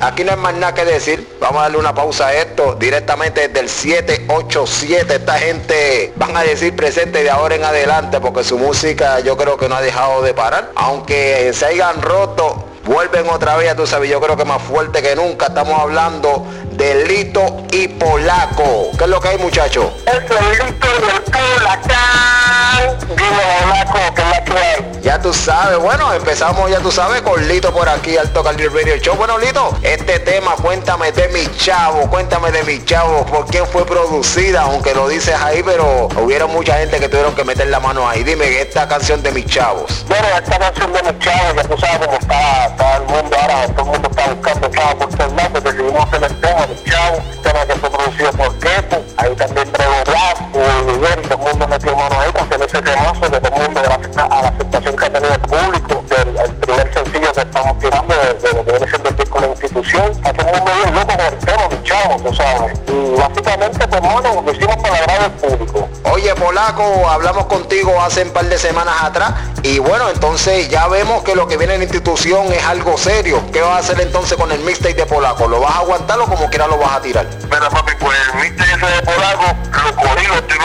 Aquí no hay más nada que decir. Vamos a darle una pausa a esto directamente desde el 787. Esta gente van a decir presente de ahora en adelante porque su música yo creo que no ha dejado de parar. Aunque se hayan roto, vuelven otra vez, tú sabes, yo creo que más fuerte que nunca. Estamos hablando de Lito y Polaco. ¿Qué es lo que hay, muchachos? El Lito y el Polacán. Dime, Polaco, ¿qué es la que hay? Ya tú sabes, bueno, empezamos, ya tú sabes, con Lito por aquí, al tocar el Radio Show. Bueno, Lito, este tema, cuéntame de mi chavo, cuéntame de mi chavo, por quién fue producida, aunque lo dices ahí, pero hubieron mucha gente que tuvieron que meter la mano ahí. Dime, esta canción de mis chavos. Bueno, esta canción de mis chavos, ya tú sabes cómo está, está el mundo ahora, todo el mundo gracias a la aceptación que ha tenido el público, del el primer sencillo que estamos tirando de, lo que viene siendo el disco la institución, el mundo bien loco con el tema, mis chavos, tú sabes, y básicamente, pues, mano, lo hicimos para agradar al público. Oye, Polaco, hablamos contigo hace un par de semanas atrás y bueno, entonces ya vemos que lo que viene en la institución es algo serio. ¿Qué vas a hacer entonces con el mixtape de Polaco? ¿Lo vas a aguantar o como quiera lo vas a tirar? Mira, papi, pues el mixtape de Polaco lo cogí, lo estoy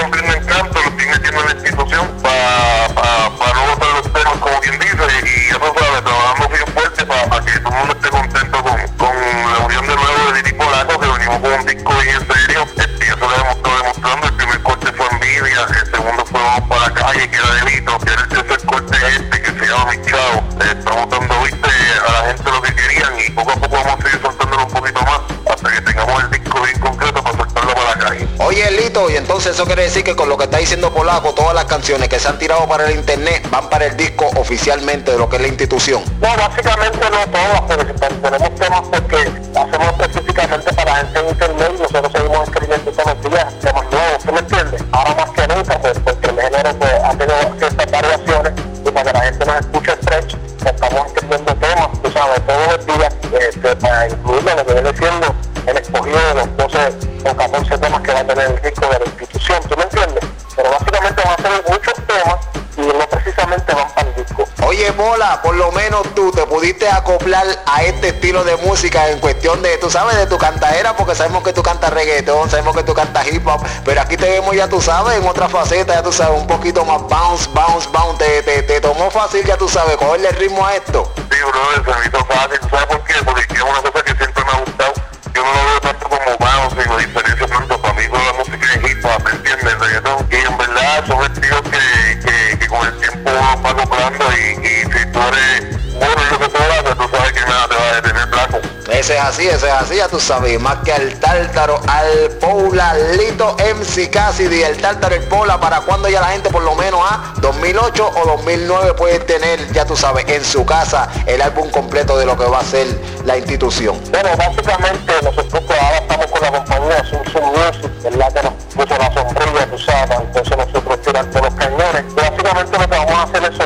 Y entonces eso quiere decir que con lo que está diciendo Polaco, todas las canciones que se han tirado para el internet van para el disco oficialmente de lo que es la institución. No, básicamente no todas, pero tenemos temas porque hacemos específicamente para gente en internet y nosotros seguimos escribiendo todos los días temas nuevos, ¿tú me entiendes? Ahora más que nunca, pues, porque el género pues, ha tenido ciertas variaciones y para que la gente nos escuche fresh, pues, estamos escribiendo temas, tú sabes, todos los días, este, para incluirlo lo que viene siendo el escogido de los 12 o 14 temas que va a tener el disco de la institución, ¿tú me entiendes? Pero básicamente van a ser muchos temas y no precisamente van para el disco. Oye, Mola, por lo menos tú te pudiste acoplar a este estilo de música en cuestión de, tú sabes, de tu cantadera, porque sabemos que tú cantas reggaetón, sabemos que tú cantas hip hop, pero aquí te vemos, ya tú sabes, en otra faceta, ya tú sabes, un poquito más bounce, bounce, bounce, te, te, te tomó fácil, ya tú sabes, cogerle el ritmo a esto. Sí, brother, se me hizo fácil. ¿Tú ¿Sabes por qué? Porque es una cosa entiendes? El reggaetón. Y en verdad son estilos que, que, que con el tiempo uno va acoplando y, y si tú eres bueno en lo que tú haces, tú sabes que nada te va a detener blanco. Ese es así, ese es así, ya tú sabes, más que al tártaro, al Pola, Lito MC Cassidy, el tártaro, el Pola, para cuando ya la gente por lo menos a 2008 o 2009 puede tener, ya tú sabes, en su casa el álbum completo de lo que va a ser la institución. Bueno, básicamente nosotros pues, ahora estamos con la compañía Sun Music, ¿verdad? Que nos puso la sombrilla, tú sabes, entonces nosotros tirar todos los cañones. Básicamente lo que vamos a hacer es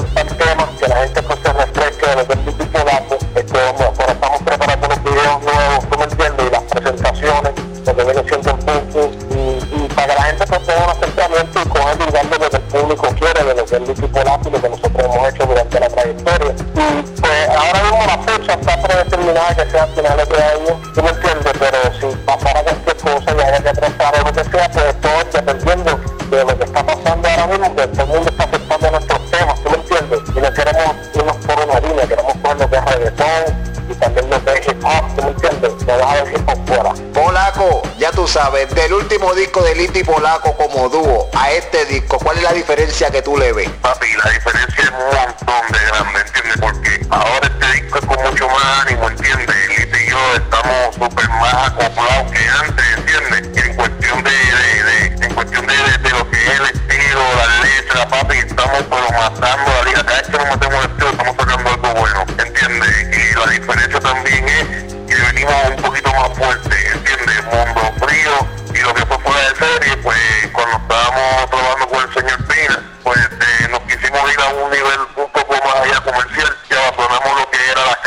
dependiendo de lo que está pasando ahora mismo, pues todo el mundo está aceptando nuestros temas, ¿tú me entiendes? Y no queremos irnos por una línea, queremos coger lo que es reggaetón y también lo que es hip hop, ¿tú me entiendes? No dejar el hip hop fuera. Polaco, ya tú sabes, del último disco de Lito y Polaco como dúo a este disco, ¿cuál es la diferencia que tú le ves? Papi, la diferencia es un montón de grande, ¿entiendes? Porque ahora este disco es con mucho más ánimo, ¿entiendes? Lito y yo estamos súper más acoplados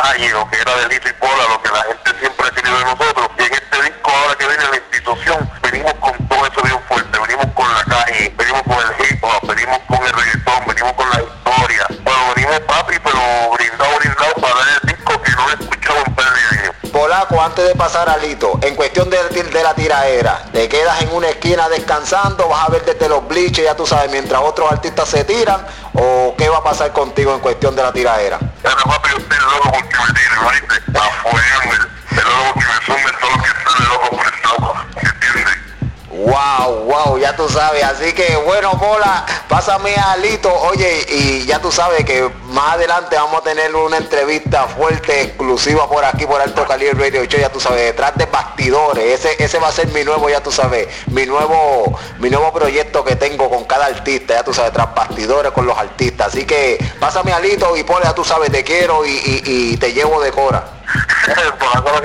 calle, lo que era delito y pola, lo que la gente Antes de pasar a Lito, en cuestión de, de la tiraera, te quedas en una esquina descansando, vas a ver desde los bleachers, ya tú sabes, mientras otros artistas se tiran, o qué va a pasar contigo en cuestión de la tiraera. Pero papi, loco porque me tire, ¿viste? Que me sume todo lo que Wow, wow, ya tú sabes. Así que bueno, Pola, pásame a Lito. Oye, y ya tú sabes que más adelante vamos a tener una entrevista fuerte, exclusiva por aquí, por Alto Calibre Radio Show, ya tú sabes, detrás de bastidores. Ese, ese va a ser mi nuevo, ya tú sabes, mi nuevo, mi nuevo proyecto que tengo con cada artista, ya tú sabes, tras bastidores con los artistas. Así que pásame a Lito y Pola, ya tú sabes, te quiero y, y, te llevo de cora. Mano,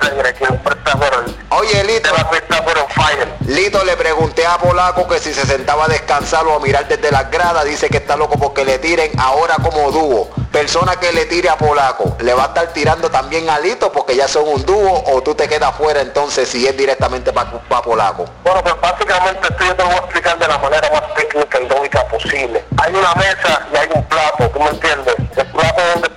sangre, que. Oye, Lito. Te va a prestar por un fire. Lito le pregunté a Polaco que si se sentaba a descansar o a mirar desde las gradas, dice que está loco porque le tiren ahora como dúo. Persona que le tire a Polaco, ¿le va a estar tirando también a Lito porque ya son un dúo o tú te quedas fuera entonces si es directamente para Polaco? Bueno, pues básicamente esto yo te lo voy a explicar de la manera más técnica y lógica posible. Hay una mesa y hay un plato, ¿tú me entiendes? El plato donde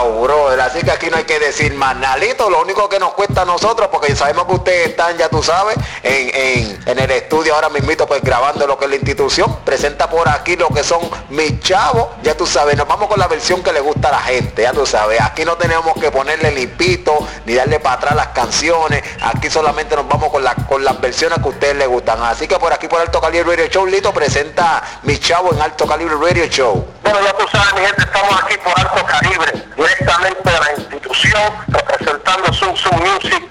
Wow, brother, así que aquí no hay que decir más nalito, lo único que nos cuesta a nosotros, porque sabemos que ustedes están, ya tú sabes, en, en, en el estudio ahora mismito, pues grabando lo que es la institución, presenta por aquí lo que son mis chavos, ya tú sabes, nos vamos con la versión que le gusta a la gente, ya tú sabes, aquí no tenemos que ponerle limpito, ni darle para atrás las canciones, aquí solamente nos vamos con, la, con las versiones que ustedes les gustan, así que por aquí por Alto Calibre Radio Show, Lito presenta mis chavos en Alto Calibre Radio Show. Bueno, ya tú sabes, mi gente, estamos aquí por Alto Calibre, directamente de la institución, representando Sun Sun Music